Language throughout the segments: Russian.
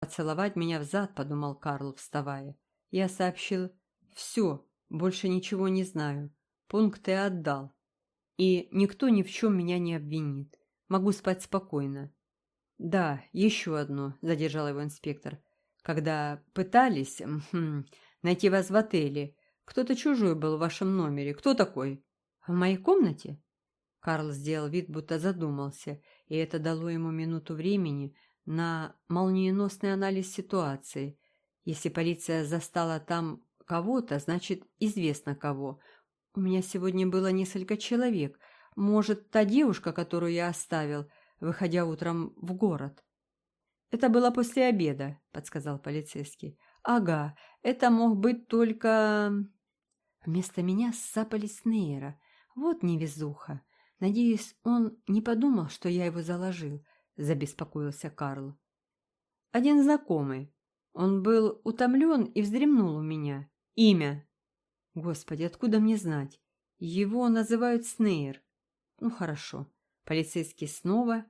поцеловать меня в зад, подумал Карл, вставая. Я сообщил «Все, больше ничего не знаю. Пункты отдал. И никто ни в чем меня не обвинит. Могу спать спокойно». «Да, еще одно», — задержал его инспектор. «Когда пытались хм, найти вас в отеле, кто-то чужой был в вашем номере. Кто такой?» «В моей комнате?» Карл сделал вид, будто задумался, и это дало ему минуту времени на молниеносный анализ ситуации. Если полиция застала там кого-то, значит, известно кого. У меня сегодня было несколько человек. Может, та девушка, которую я оставил, выходя утром в город. «Это было после обеда», — подсказал полицейский. «Ага, это мог быть только...» Вместо меня сапались Нейра. Вот невезуха. Надеюсь, он не подумал, что я его заложил, забеспокоился Карл. Один знакомый. Он был утомлен и вздремнул у меня. Имя. Господи, откуда мне знать? Его называют Снейр. Ну, хорошо. Полицейский снова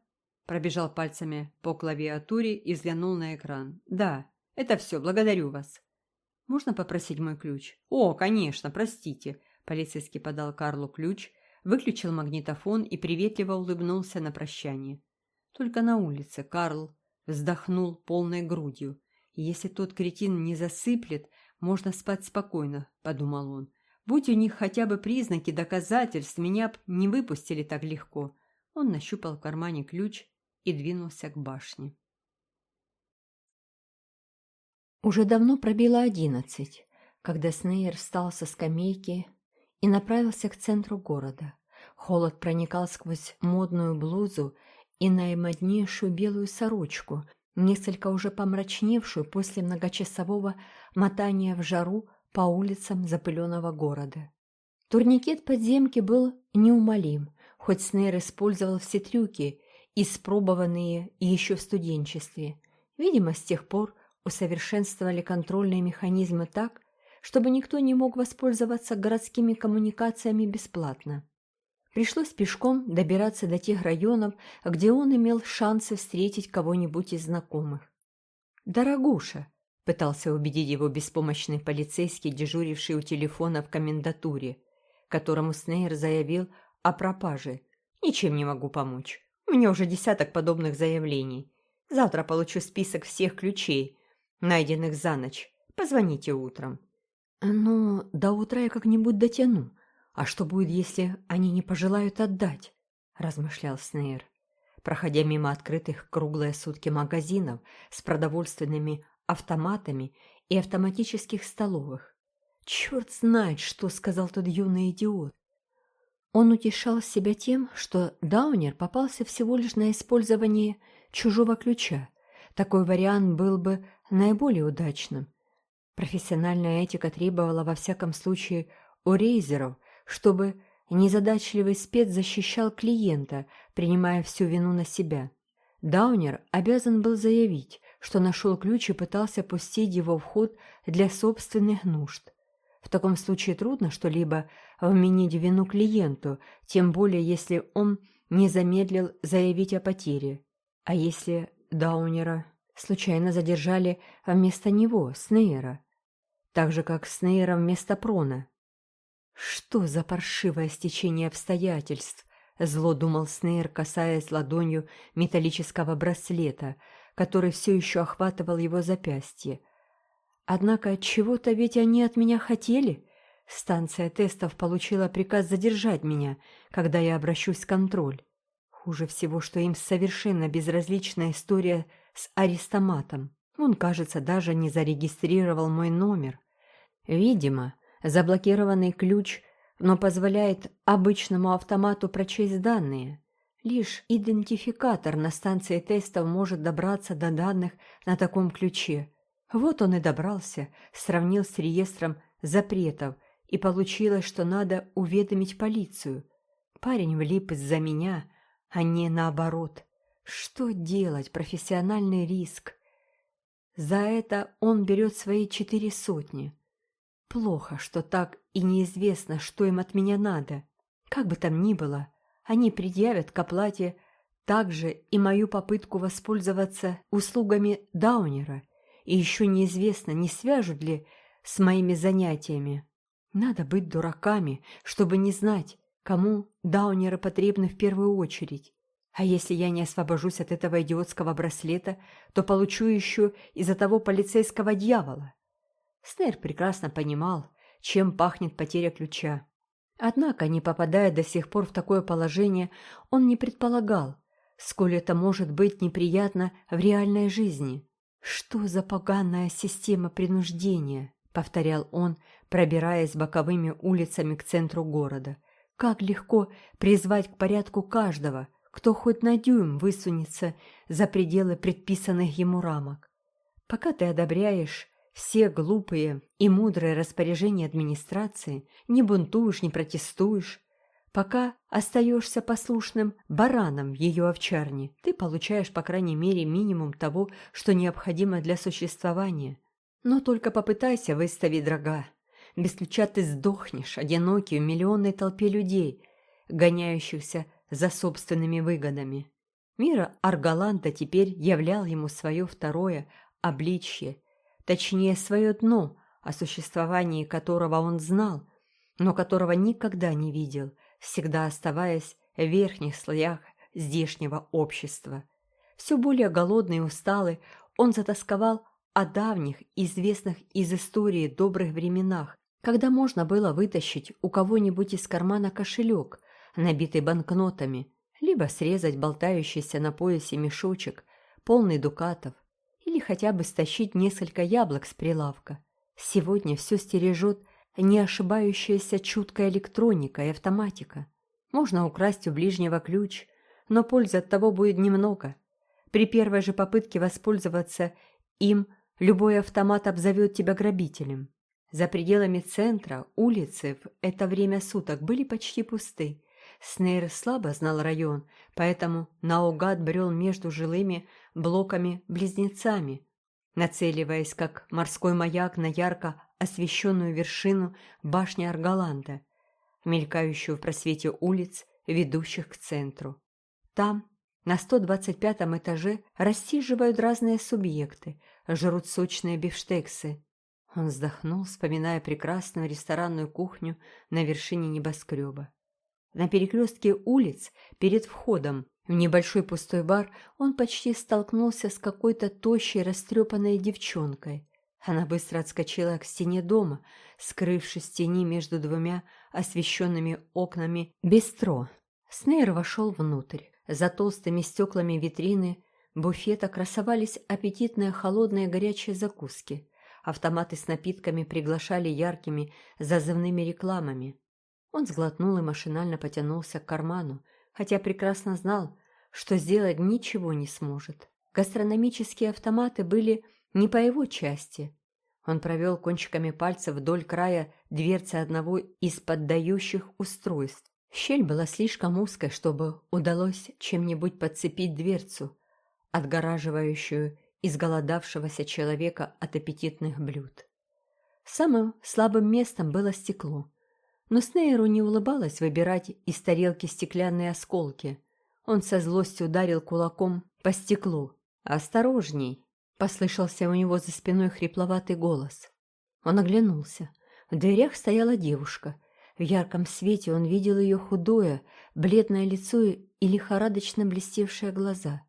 пробежал пальцами по клавиатуре и взглянул на экран. Да, это все, благодарю вас. Можно попросить мой ключ? О, конечно, простите. Полицейский подал Карлу ключ, выключил магнитофон и приветливо улыбнулся на прощание. Только на улице Карл вздохнул полной грудью. «Если тот кретин не засыплет, можно спать спокойно», — подумал он. «Будь у них хотя бы признаки доказательств, меня б не выпустили так легко». Он нащупал в кармане ключ и двинулся к башне. Уже давно пробило одиннадцать, когда Снейр встал со скамейки и направился к центру города. Холод проникал сквозь модную блузу и наимоднейшую белую сорочку, несколько уже помрачневшую после многочасового мотания в жару по улицам запыленного города. Турникет подземки был неумолим, хоть Снейр использовал все трюки, испробованные еще в студенчестве. Видимо, с тех пор усовершенствовали контрольные механизмы так, чтобы никто не мог воспользоваться городскими коммуникациями бесплатно. Пришлось пешком добираться до тех районов, где он имел шансы встретить кого-нибудь из знакомых. «Дорогуша!» – пытался убедить его беспомощный полицейский, дежуривший у телефона в комендатуре, которому Снейр заявил о пропаже. «Ничем не могу помочь. У меня уже десяток подобных заявлений. Завтра получу список всех ключей, найденных за ночь. Позвоните утром». «Но до утра я как-нибудь дотяну. А что будет, если они не пожелают отдать?» – размышлял Снейр. Проходя мимо открытых круглые сутки магазинов с продовольственными автоматами и автоматических столовых. Черт знает, что сказал тот юный идиот. Он утешал себя тем, что Даунер попался всего лишь на использование чужого ключа. Такой вариант был бы наиболее удачным – Профессиональная этика требовала во всяком случае у рейзеров, чтобы незадачливый спец защищал клиента, принимая всю вину на себя. Даунер обязан был заявить, что нашел ключ и пытался пустить его в ход для собственных нужд. В таком случае трудно что-либо вменить вину клиенту, тем более если он не замедлил заявить о потере. А если Даунера случайно задержали вместо него, Снейра? так же, как с Нейром вместо Прона. Что за паршивое стечение обстоятельств? Зло думал Снейр, касаясь ладонью металлического браслета, который все еще охватывал его запястье. Однако от чего-то ведь они от меня хотели. Станция тестов получила приказ задержать меня, когда я обращусь в контроль. Хуже всего, что им совершенно безразлична история с арестоматом. Он, кажется, даже не зарегистрировал мой номер. Видимо, заблокированный ключ, но позволяет обычному автомату прочесть данные. Лишь идентификатор на станции тестов может добраться до данных на таком ключе. Вот он и добрался, сравнил с реестром запретов, и получилось, что надо уведомить полицию. Парень влип из-за меня, а не наоборот. Что делать, профессиональный риск? За это он берет свои четыре сотни. Плохо, что так и неизвестно, что им от меня надо. Как бы там ни было, они предъявят к оплате также и мою попытку воспользоваться услугами Даунера, и еще неизвестно, не свяжут ли с моими занятиями. Надо быть дураками, чтобы не знать, кому Даунеры потребны в первую очередь. А если я не освобожусь от этого идиотского браслета, то получу еще из-за того полицейского дьявола. Снейр прекрасно понимал, чем пахнет потеря ключа. Однако, не попадая до сих пор в такое положение, он не предполагал, сколь это может быть неприятно в реальной жизни. «Что за поганая система принуждения?» — повторял он, пробираясь боковыми улицами к центру города. «Как легко призвать к порядку каждого, кто хоть на дюйм высунется за пределы предписанных ему рамок. Пока ты одобряешь все глупые и мудрые распоряжения администрации, не бунтуешь, не протестуешь, пока остаешься послушным бараном в ее овчарне, ты получаешь, по крайней мере, минимум того, что необходимо для существования. Но только попытайся выставить дорога. Без ключа ты сдохнешь, одинокий в миллионной толпе людей, гоняющихся за собственными выгодами. Мира Аргаланта теперь являл ему свое второе обличье, точнее, свое дно, о существовании которого он знал, но которого никогда не видел, всегда оставаясь в верхних слоях здешнего общества. Все более голодный и усталый, он затасковал о давних, известных из истории добрых временах, когда можно было вытащить у кого-нибудь из кармана кошелек, набитый банкнотами, либо срезать болтающийся на поясе мешочек, полный дукатов, или хотя бы стащить несколько яблок с прилавка. Сегодня все стережет не ошибающаяся чуткая электроника и автоматика. Можно украсть у ближнего ключ, но пользы от того будет немного. При первой же попытке воспользоваться им любой автомат обзовет тебя грабителем. За пределами центра улицы в это время суток были почти пусты. Снейр слабо знал район, поэтому наугад брел между жилыми блоками-близнецами, нацеливаясь как морской маяк на ярко освещенную вершину башни Аргаланда, мелькающую в просвете улиц, ведущих к центру. Там, на 125 этаже, рассиживают разные субъекты, жрут сочные бифштексы. Он вздохнул, вспоминая прекрасную ресторанную кухню на вершине небоскреба. На перекрестке улиц, перед входом в небольшой пустой бар, он почти столкнулся с какой-то тощей, растрепанной девчонкой. Она быстро отскочила к стене дома, скрывшись в тени между двумя освещенными окнами бистро. Снейр вошел внутрь. За толстыми стеклами витрины буфета красовались аппетитные холодные горячие закуски. Автоматы с напитками приглашали яркими зазывными рекламами. Он сглотнул и машинально потянулся к карману, хотя прекрасно знал, что сделать ничего не сможет. Гастрономические автоматы были не по его части. Он провел кончиками пальцев вдоль края дверцы одного из поддающих устройств. Щель была слишком узкой, чтобы удалось чем-нибудь подцепить дверцу, отгораживающую изголодавшегося человека от аппетитных блюд. Самым слабым местом было стекло, но Снейру не улыбалось выбирать из тарелки стеклянные осколки. Он со злостью ударил кулаком по стеклу. «Осторожней!» — послышался у него за спиной хрипловатый голос. Он оглянулся. В дверях стояла девушка. В ярком свете он видел ее худое, бледное лицо и лихорадочно блестевшие глаза.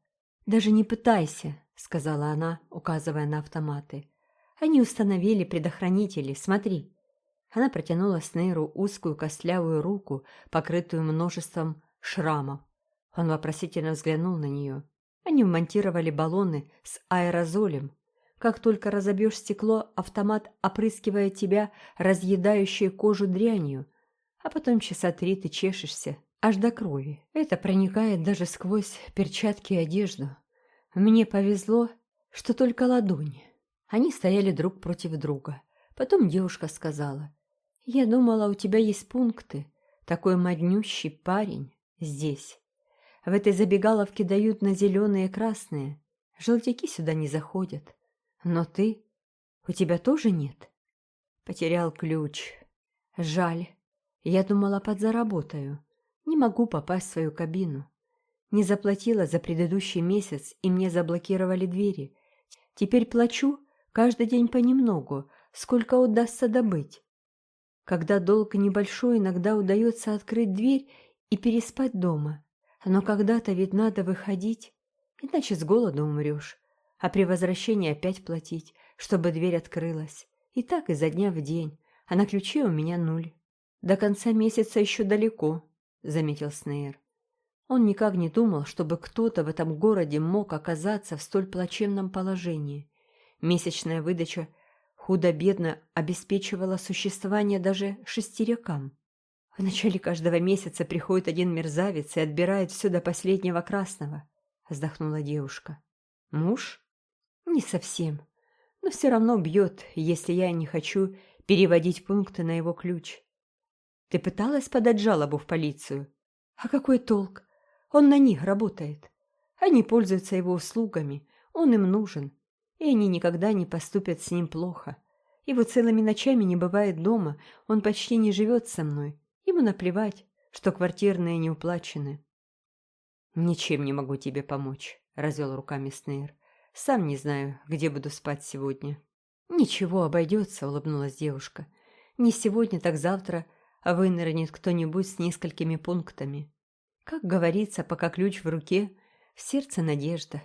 «Даже не пытайся», — сказала она, указывая на автоматы. «Они установили предохранители, смотри». Она протянула Снейру узкую костлявую руку, покрытую множеством шрамов. Он вопросительно взглянул на нее. Они вмонтировали баллоны с аэрозолем. Как только разобьешь стекло, автомат опрыскивает тебя, разъедающей кожу дрянью, а потом часа три ты чешешься, аж до крови. Это проникает даже сквозь перчатки и одежду. Мне повезло, что только ладони. Они стояли друг против друга. Потом девушка сказала, «Я думала, у тебя есть пункты. Такой моднющий парень здесь. В этой забегаловке дают на зеленые и красные. Желтяки сюда не заходят. Но ты... У тебя тоже нет?» Потерял ключ. Жаль. Я думала, подзаработаю. Не могу попасть в свою кабину. Не заплатила за предыдущий месяц, и мне заблокировали двери. Теперь плачу каждый день понемногу, сколько удастся добыть. Когда долг небольшой, иногда удается открыть дверь и переспать дома. Но когда-то ведь надо выходить, иначе с голоду умрешь. А при возвращении опять платить, чтобы дверь открылась. И так изо дня в день, а на ключе у меня нуль. До конца месяца еще далеко, заметил Снейр. Он никак не думал, чтобы кто-то в этом городе мог оказаться в столь плачевном положении. Месячная выдача худо-бедно обеспечивала существование даже шестерякам. В начале каждого месяца приходит один мерзавец и отбирает все до последнего красного, вздохнула девушка. Муж? Не совсем. Но все равно бьет, если я не хочу переводить пункты на его ключ. Ты пыталась подать жалобу в полицию? А какой толк? Он на них работает. Они пользуются его услугами, он им нужен, и они никогда не поступят с ним плохо. Его целыми ночами не бывает дома, он почти не живет со мной. Ему наплевать, что квартирные не уплачены. «Ничем не могу тебе помочь», — развел руками Снейр. «Сам не знаю, где буду спать сегодня». «Ничего, обойдется», — улыбнулась девушка. «Не сегодня, так завтра вынырнет кто-нибудь с несколькими пунктами. Как говорится, пока ключ в руке, в сердце надежда.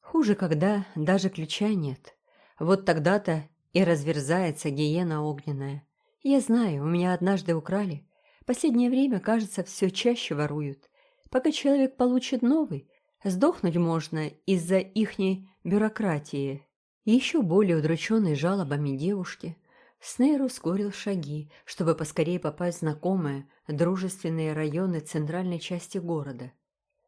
Хуже, когда даже ключа нет. Вот тогда-то и разверзается гиена огненная. Я знаю, у меня однажды украли. Последнее время, кажется, все чаще воруют. Пока человек получит новый, сдохнуть можно из-за ихней бюрократии. Еще более удрученной жалобами девушки – Снейр ускорил шаги, чтобы поскорее попасть в знакомые, дружественные районы центральной части города.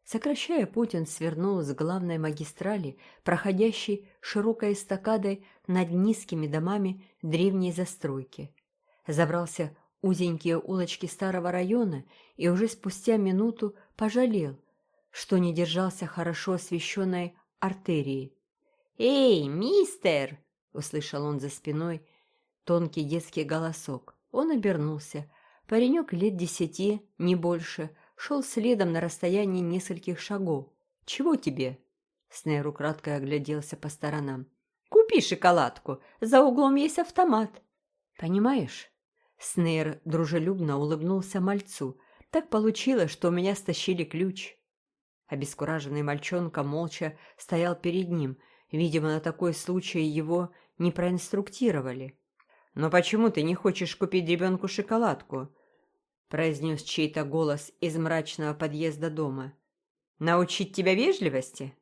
Сокращая путь, он свернул с главной магистрали, проходящей широкой эстакадой над низкими домами древней застройки. Забрался узенькие улочки старого района и уже спустя минуту пожалел, что не держался хорошо освещенной артерии. «Эй, мистер!» — услышал он за спиной тонкий детский голосок. Он обернулся. Паренек лет десяти, не больше, шел следом на расстоянии нескольких шагов. «Чего тебе?» Снейр украдкой огляделся по сторонам. «Купи шоколадку, за углом есть автомат». «Понимаешь?» Снейр дружелюбно улыбнулся мальцу. «Так получилось, что у меня стащили ключ». Обескураженный мальчонка молча стоял перед ним. Видимо, на такой случай его не проинструктировали. «Но почему ты не хочешь купить ребенку шоколадку?» произнес чей-то голос из мрачного подъезда дома. «Научить тебя вежливости?»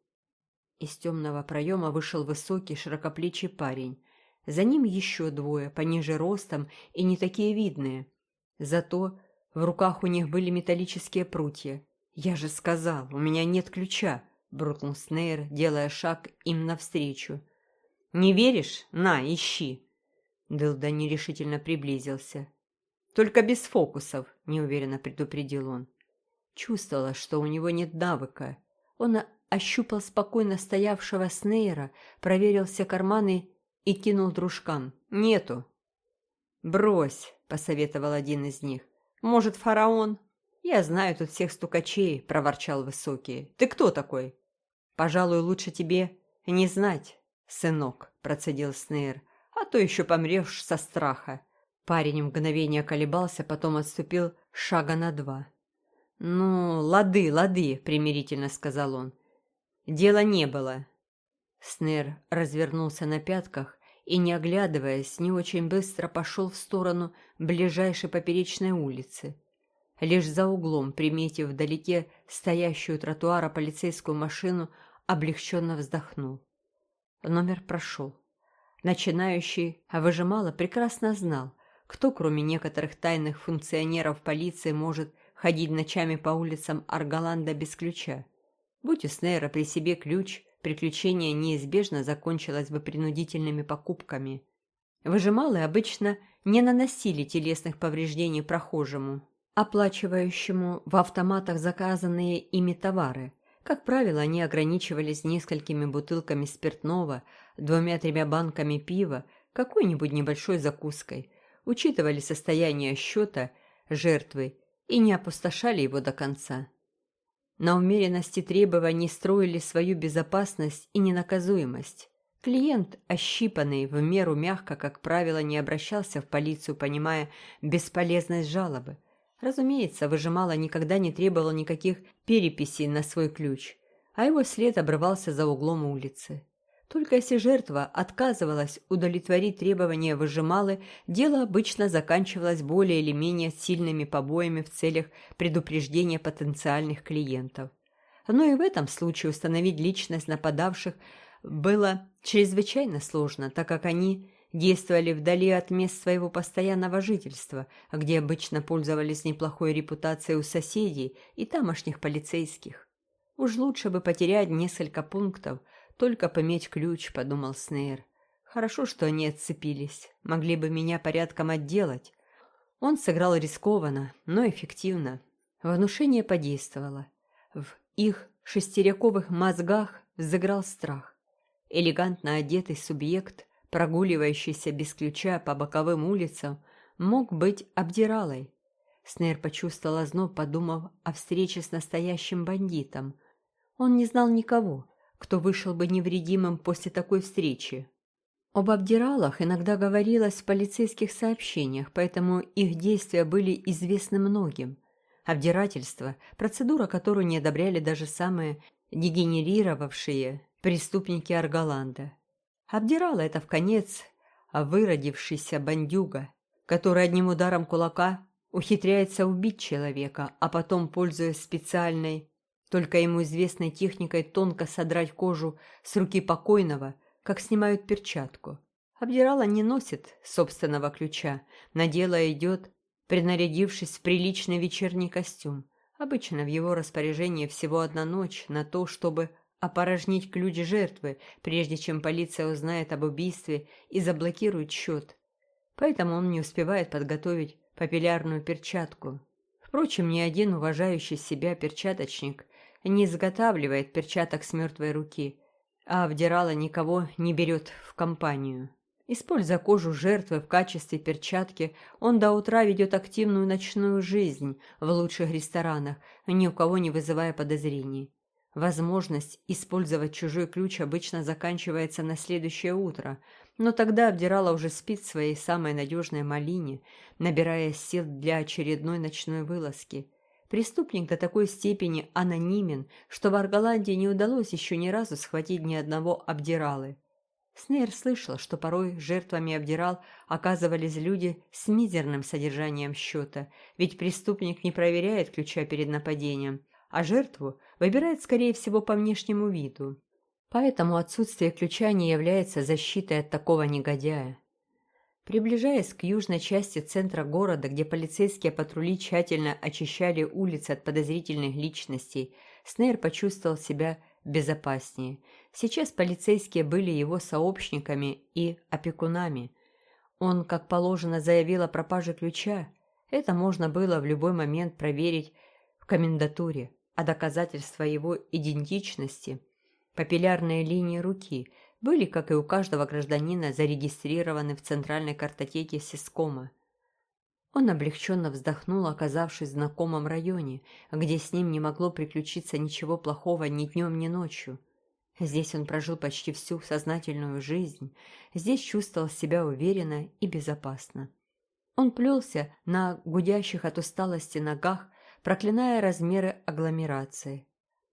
Из темного проема вышел высокий широкоплечий парень. За ним еще двое, пониже ростом и не такие видные. Зато в руках у них были металлические прутья. «Я же сказал, у меня нет ключа!» — брутнул Снейр, делая шаг им навстречу. «Не веришь? На, ищи!» Дылда нерешительно приблизился. «Только без фокусов», — неуверенно предупредил он. Чувствовала, что у него нет навыка. Он ощупал спокойно стоявшего Снейра, проверил все карманы и кинул дружкам. «Нету». «Брось», — посоветовал один из них. «Может, фараон?» «Я знаю тут всех стукачей», — проворчал Высокий. «Ты кто такой?» «Пожалуй, лучше тебе не знать, сынок», — процедил Снейр а то еще помрешь со страха». Парень мгновение колебался, потом отступил шага на два. «Ну, лады, лады», — примирительно сказал он. «Дела не было». Снер развернулся на пятках и, не оглядываясь, не очень быстро пошел в сторону ближайшей поперечной улицы. Лишь за углом, приметив вдалеке стоящую тротуара полицейскую машину, облегченно вздохнул. Номер прошел. Начинающий выжимала прекрасно знал, кто, кроме некоторых тайных функционеров полиции, может ходить ночами по улицам Арголанда без ключа. Будь у Снейра при себе ключ, приключение неизбежно закончилось бы принудительными покупками. Выжималы обычно не наносили телесных повреждений прохожему, оплачивающему в автоматах заказанные ими товары. Как правило, они ограничивались несколькими бутылками спиртного, двумя-тремя банками пива, какой-нибудь небольшой закуской, учитывали состояние счета жертвы и не опустошали его до конца. На умеренности требований строили свою безопасность и ненаказуемость. Клиент, ощипанный в меру мягко, как правило, не обращался в полицию, понимая бесполезность жалобы. Разумеется, выжимала никогда не требовала никаких переписей на свой ключ, а его след обрывался за углом улицы. Только если жертва отказывалась удовлетворить требования выжималы, дело обычно заканчивалось более или менее сильными побоями в целях предупреждения потенциальных клиентов. Но и в этом случае установить личность нападавших было чрезвычайно сложно, так как они действовали вдали от мест своего постоянного жительства, где обычно пользовались неплохой репутацией у соседей и тамошних полицейских. Уж лучше бы потерять несколько пунктов – только пометь ключ, подумал Снейр. Хорошо, что они отцепились. Могли бы меня порядком отделать. Он сыграл рискованно, но эффективно. Внушение подействовало. В их шестеряковых мозгах взыграл страх. Элегантно одетый субъект, прогуливающийся без ключа по боковым улицам, мог быть обдиралой. Снейр почувствовал озноб, подумав о встрече с настоящим бандитом. Он не знал никого, кто вышел бы невредимым после такой встречи. Об обдиралах иногда говорилось в полицейских сообщениях, поэтому их действия были известны многим. Обдирательство – процедура, которую не одобряли даже самые дегенерировавшие преступники Арголанда. Обдирало это в конец выродившийся бандюга, который одним ударом кулака ухитряется убить человека, а потом, пользуясь специальной только ему известной техникой тонко содрать кожу с руки покойного, как снимают перчатку. Обдирала не носит собственного ключа, на дело идет, принарядившись в приличный вечерний костюм. Обычно в его распоряжении всего одна ночь на то, чтобы опорожнить ключ жертвы, прежде чем полиция узнает об убийстве и заблокирует счет. Поэтому он не успевает подготовить папиллярную перчатку. Впрочем, ни один уважающий себя перчаточник не изготавливает перчаток с мертвой руки, а вдирала никого не берет в компанию. Используя кожу жертвы в качестве перчатки, он до утра ведет активную ночную жизнь в лучших ресторанах, ни у кого не вызывая подозрений. Возможность использовать чужой ключ обычно заканчивается на следующее утро, но тогда обдирала уже спит в своей самой надежной малине, набирая сил для очередной ночной вылазки – Преступник до такой степени анонимен, что в Арголандии не удалось еще ни разу схватить ни одного обдиралы. Снейр слышал, что порой жертвами обдирал оказывались люди с мизерным содержанием счета, ведь преступник не проверяет ключа перед нападением, а жертву выбирает, скорее всего, по внешнему виду. Поэтому отсутствие ключа не является защитой от такого негодяя. Приближаясь к южной части центра города, где полицейские патрули тщательно очищали улицы от подозрительных личностей, Снейр почувствовал себя безопаснее. Сейчас полицейские были его сообщниками и опекунами. Он, как положено, заявил о пропаже ключа. Это можно было в любой момент проверить в комендатуре, а доказательства его идентичности – папиллярные линии руки – были, как и у каждого гражданина, зарегистрированы в центральной картотеке Сискома. Он облегченно вздохнул, оказавшись в знакомом районе, где с ним не могло приключиться ничего плохого ни днем, ни ночью. Здесь он прожил почти всю сознательную жизнь, здесь чувствовал себя уверенно и безопасно. Он плелся на гудящих от усталости ногах, проклиная размеры агломерации.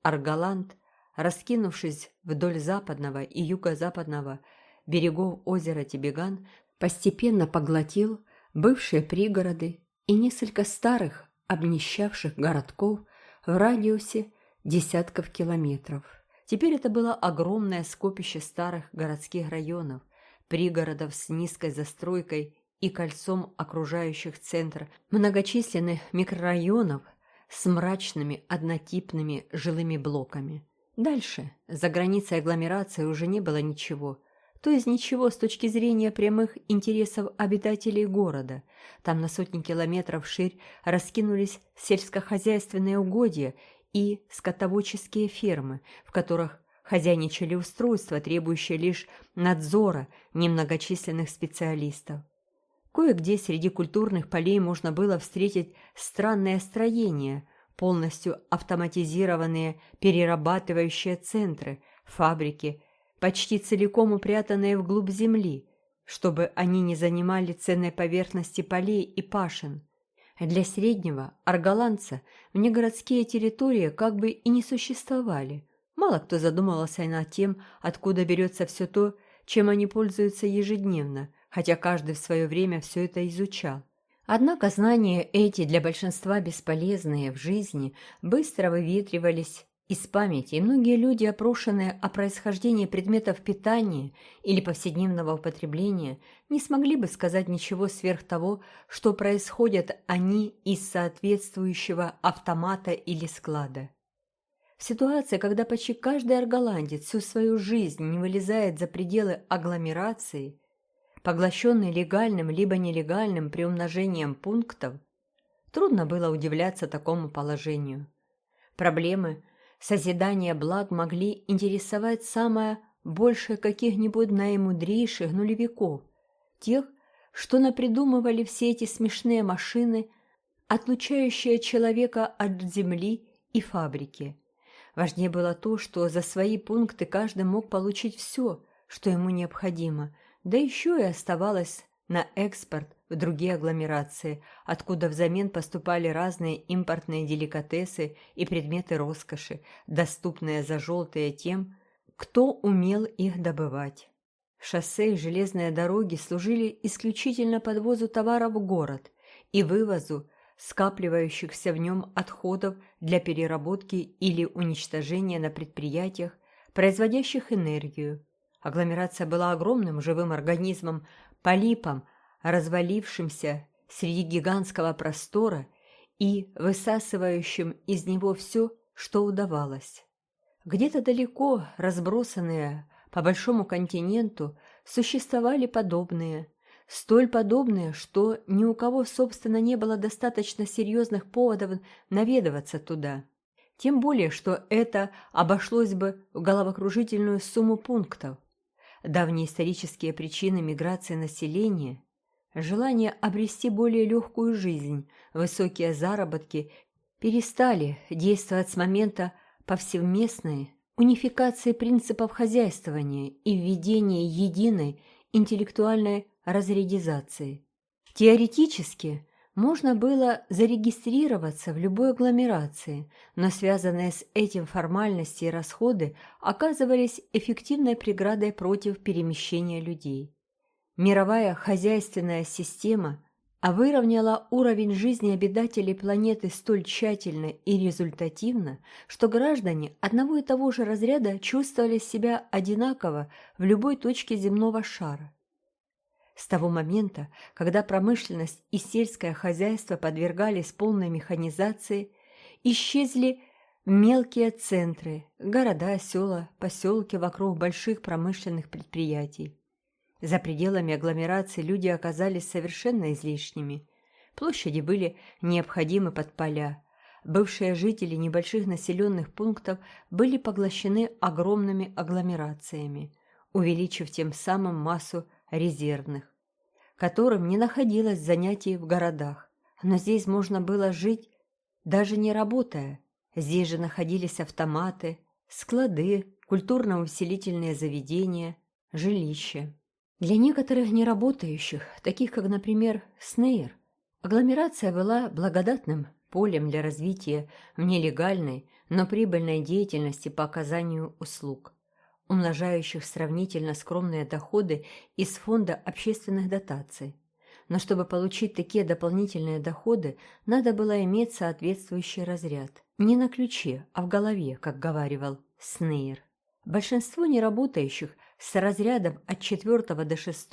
Аргаланд раскинувшись вдоль западного и юго-западного берегов озера Тибиган, постепенно поглотил бывшие пригороды и несколько старых, обнищавших городков в радиусе десятков километров. Теперь это было огромное скопище старых городских районов, пригородов с низкой застройкой и кольцом окружающих центр, многочисленных микрорайонов с мрачными однотипными жилыми блоками. Дальше, за границей агломерации уже не было ничего. То есть ничего с точки зрения прямых интересов обитателей города. Там на сотни километров ширь раскинулись сельскохозяйственные угодья и скотоводческие фермы, в которых хозяйничали устройства, требующие лишь надзора немногочисленных специалистов. Кое-где среди культурных полей можно было встретить странное строение, полностью автоматизированные перерабатывающие центры, фабрики, почти целиком упрятанные вглубь земли, чтобы они не занимали ценной поверхности полей и пашин. Для среднего арголанца внегородские территории как бы и не существовали. Мало кто задумывался над тем, откуда берется все то, чем они пользуются ежедневно, хотя каждый в свое время все это изучал. Однако знания эти, для большинства бесполезные в жизни, быстро выветривались из памяти, и многие люди, опрошенные о происхождении предметов питания или повседневного употребления, не смогли бы сказать ничего сверх того, что происходят они из соответствующего автомата или склада. В ситуации, когда почти каждый арголандец всю свою жизнь не вылезает за пределы агломерации, поглощенный легальным либо нелегальным приумножением пунктов, трудно было удивляться такому положению. Проблемы – Созидание благ могли интересовать самое больше каких-нибудь наимудрейших нулевиков, тех, что напридумывали все эти смешные машины, отлучающие человека от земли и фабрики. Важнее было то, что за свои пункты каждый мог получить все, что ему необходимо, да еще и оставалось на экспорт в другие агломерации, откуда взамен поступали разные импортные деликатесы и предметы роскоши, доступные за желтые тем, кто умел их добывать. Шоссе и железные дороги служили исключительно подвозу товаров в город и вывозу скапливающихся в нем отходов для переработки или уничтожения на предприятиях, производящих энергию. Агломерация была огромным живым организмом, полипом, развалившимся среди гигантского простора и высасывающим из него все, что удавалось. Где-то далеко, разбросанные по большому континенту, существовали подобные, столь подобные, что ни у кого, собственно, не было достаточно серьезных поводов наведываться туда. Тем более, что это обошлось бы в головокружительную сумму пунктов. Давние исторические причины миграции населения, желание обрести более легкую жизнь, высокие заработки перестали действовать с момента повсеместной унификации принципов хозяйствования и введения единой интеллектуальной разрядизации. Теоретически можно было зарегистрироваться в любой агломерации, но связанные с этим формальности и расходы оказывались эффективной преградой против перемещения людей. Мировая хозяйственная система выровняла уровень жизни обитателей планеты столь тщательно и результативно, что граждане одного и того же разряда чувствовали себя одинаково в любой точке земного шара. С того момента, когда промышленность и сельское хозяйство подвергались полной механизации, исчезли мелкие центры, города, села, поселки вокруг больших промышленных предприятий. За пределами агломерации люди оказались совершенно излишними. Площади были необходимы под поля. Бывшие жители небольших населенных пунктов были поглощены огромными агломерациями, увеличив тем самым массу резервных, которым не находилось занятий в городах. Но здесь можно было жить, даже не работая. Здесь же находились автоматы, склады, культурно-увеселительные заведения, жилища. Для некоторых неработающих, таких как, например, Снейр, агломерация была благодатным полем для развития в нелегальной, но прибыльной деятельности по оказанию услуг умножающих сравнительно скромные доходы из фонда общественных дотаций. Но чтобы получить такие дополнительные доходы, надо было иметь соответствующий разряд. Не на ключе, а в голове, как говаривал Снейр. Большинство неработающих с разрядом от 4 до 6,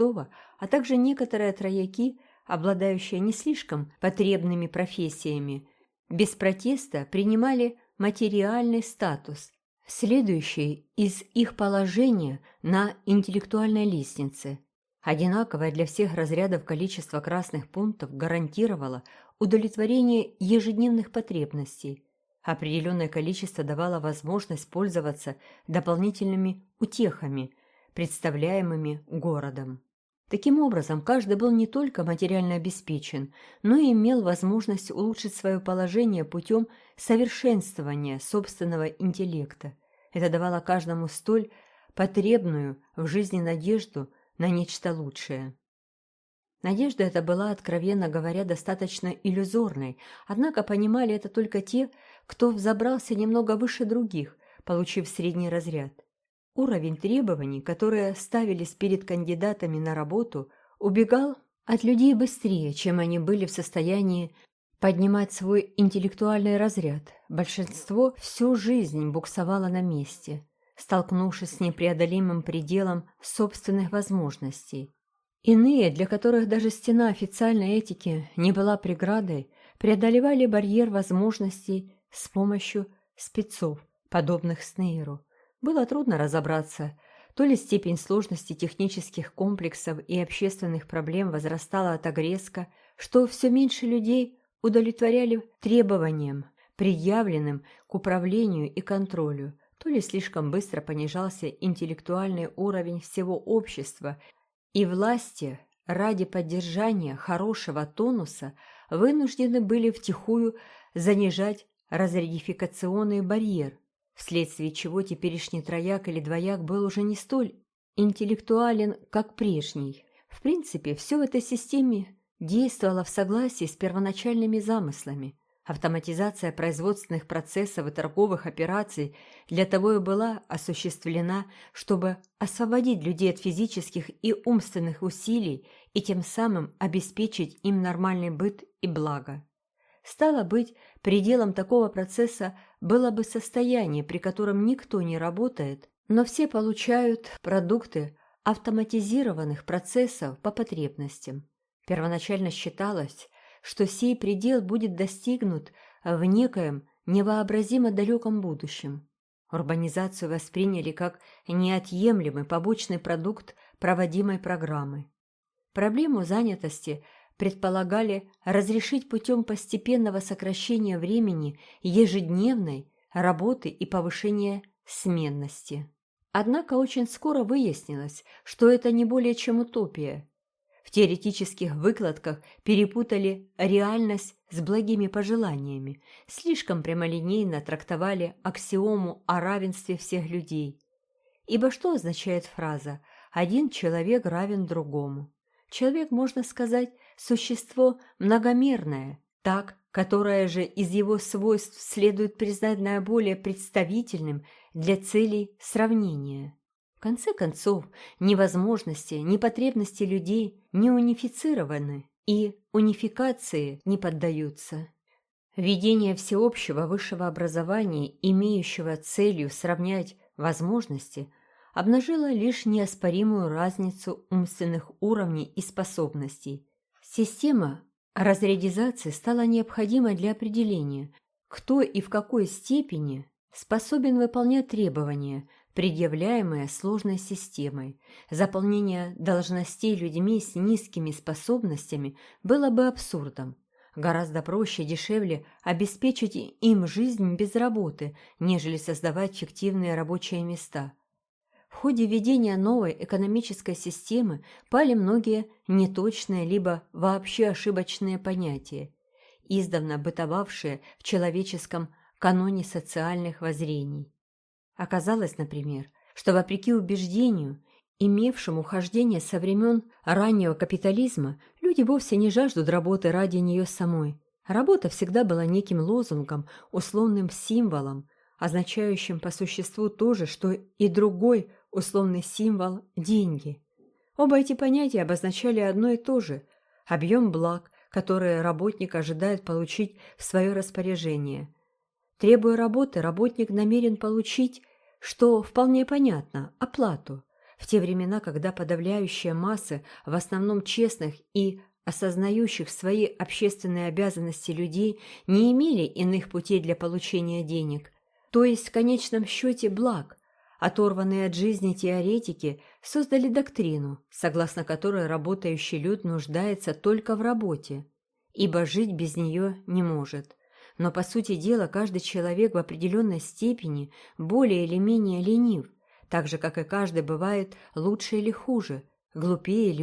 а также некоторые трояки, обладающие не слишком потребными профессиями, без протеста принимали материальный статус следующий из их положения на интеллектуальной лестнице. Одинаковое для всех разрядов количество красных пунктов гарантировало удовлетворение ежедневных потребностей. Определенное количество давало возможность пользоваться дополнительными утехами, представляемыми городом. Таким образом, каждый был не только материально обеспечен, но и имел возможность улучшить свое положение путем совершенствования собственного интеллекта. Это давало каждому столь потребную в жизни надежду на нечто лучшее. Надежда эта была, откровенно говоря, достаточно иллюзорной, однако понимали это только те, кто взобрался немного выше других, получив средний разряд. Уровень требований, которые ставились перед кандидатами на работу, убегал от людей быстрее, чем они были в состоянии поднимать свой интеллектуальный разряд. Большинство всю жизнь буксовало на месте, столкнувшись с непреодолимым пределом собственных возможностей. Иные, для которых даже стена официальной этики не была преградой, преодолевали барьер возможностей с помощью спецов, подобных Снейру. Было трудно разобраться, то ли степень сложности технических комплексов и общественных проблем возрастала так резко, что все меньше людей удовлетворяли требованиям, предъявленным к управлению и контролю, то ли слишком быстро понижался интеллектуальный уровень всего общества – и власти ради поддержания хорошего тонуса вынуждены были втихую занижать разредификационный барьер, вследствие чего теперешний трояк или двояк был уже не столь интеллектуален, как прежний. В принципе, все в этой системе действовало в согласии с первоначальными замыслами – Автоматизация производственных процессов и торговых операций для того и была осуществлена, чтобы освободить людей от физических и умственных усилий и тем самым обеспечить им нормальный быт и благо. Стало быть, пределом такого процесса было бы состояние, при котором никто не работает, но все получают продукты автоматизированных процессов по потребностям. Первоначально считалось, что сей предел будет достигнут в некоем невообразимо далеком будущем. Урбанизацию восприняли как неотъемлемый побочный продукт проводимой программы. Проблему занятости предполагали разрешить путем постепенного сокращения времени ежедневной работы и повышения сменности. Однако очень скоро выяснилось, что это не более чем утопия, в теоретических выкладках перепутали реальность с благими пожеланиями, слишком прямолинейно трактовали аксиому о равенстве всех людей. Ибо что означает фраза «один человек равен другому»? Человек, можно сказать, существо многомерное, так, которое же из его свойств следует признать наиболее представительным для целей сравнения конце концов, ни возможности, ни потребности людей не унифицированы и унификации не поддаются. Введение всеобщего высшего образования, имеющего целью сравнять возможности, обнажило лишь неоспоримую разницу умственных уровней и способностей. Система разрядизации стала необходима для определения, кто и в какой степени способен выполнять требования – предъявляемое сложной системой. Заполнение должностей людьми с низкими способностями было бы абсурдом. Гораздо проще и дешевле обеспечить им жизнь без работы, нежели создавать фиктивные рабочие места. В ходе введения новой экономической системы пали многие неточные либо вообще ошибочные понятия, издавна бытовавшие в человеческом каноне социальных воззрений. Оказалось, например, что вопреки убеждению, имевшему хождение со времен раннего капитализма, люди вовсе не жаждут работы ради нее самой. Работа всегда была неким лозунгом, условным символом, означающим по существу то же, что и другой условный символ – деньги. Оба эти понятия обозначали одно и то же – объем благ, которые работник ожидает получить в свое распоряжение. Требуя работы, работник намерен получить что вполне понятно, оплату. В те времена, когда подавляющая масса в основном честных и осознающих свои общественные обязанности людей не имели иных путей для получения денег, то есть в конечном счете благ, оторванные от жизни теоретики создали доктрину, согласно которой работающий люд нуждается только в работе, ибо жить без нее не может – но, по сути дела, каждый человек в определенной степени более или менее ленив, так же, как и каждый бывает лучше или хуже, глупее или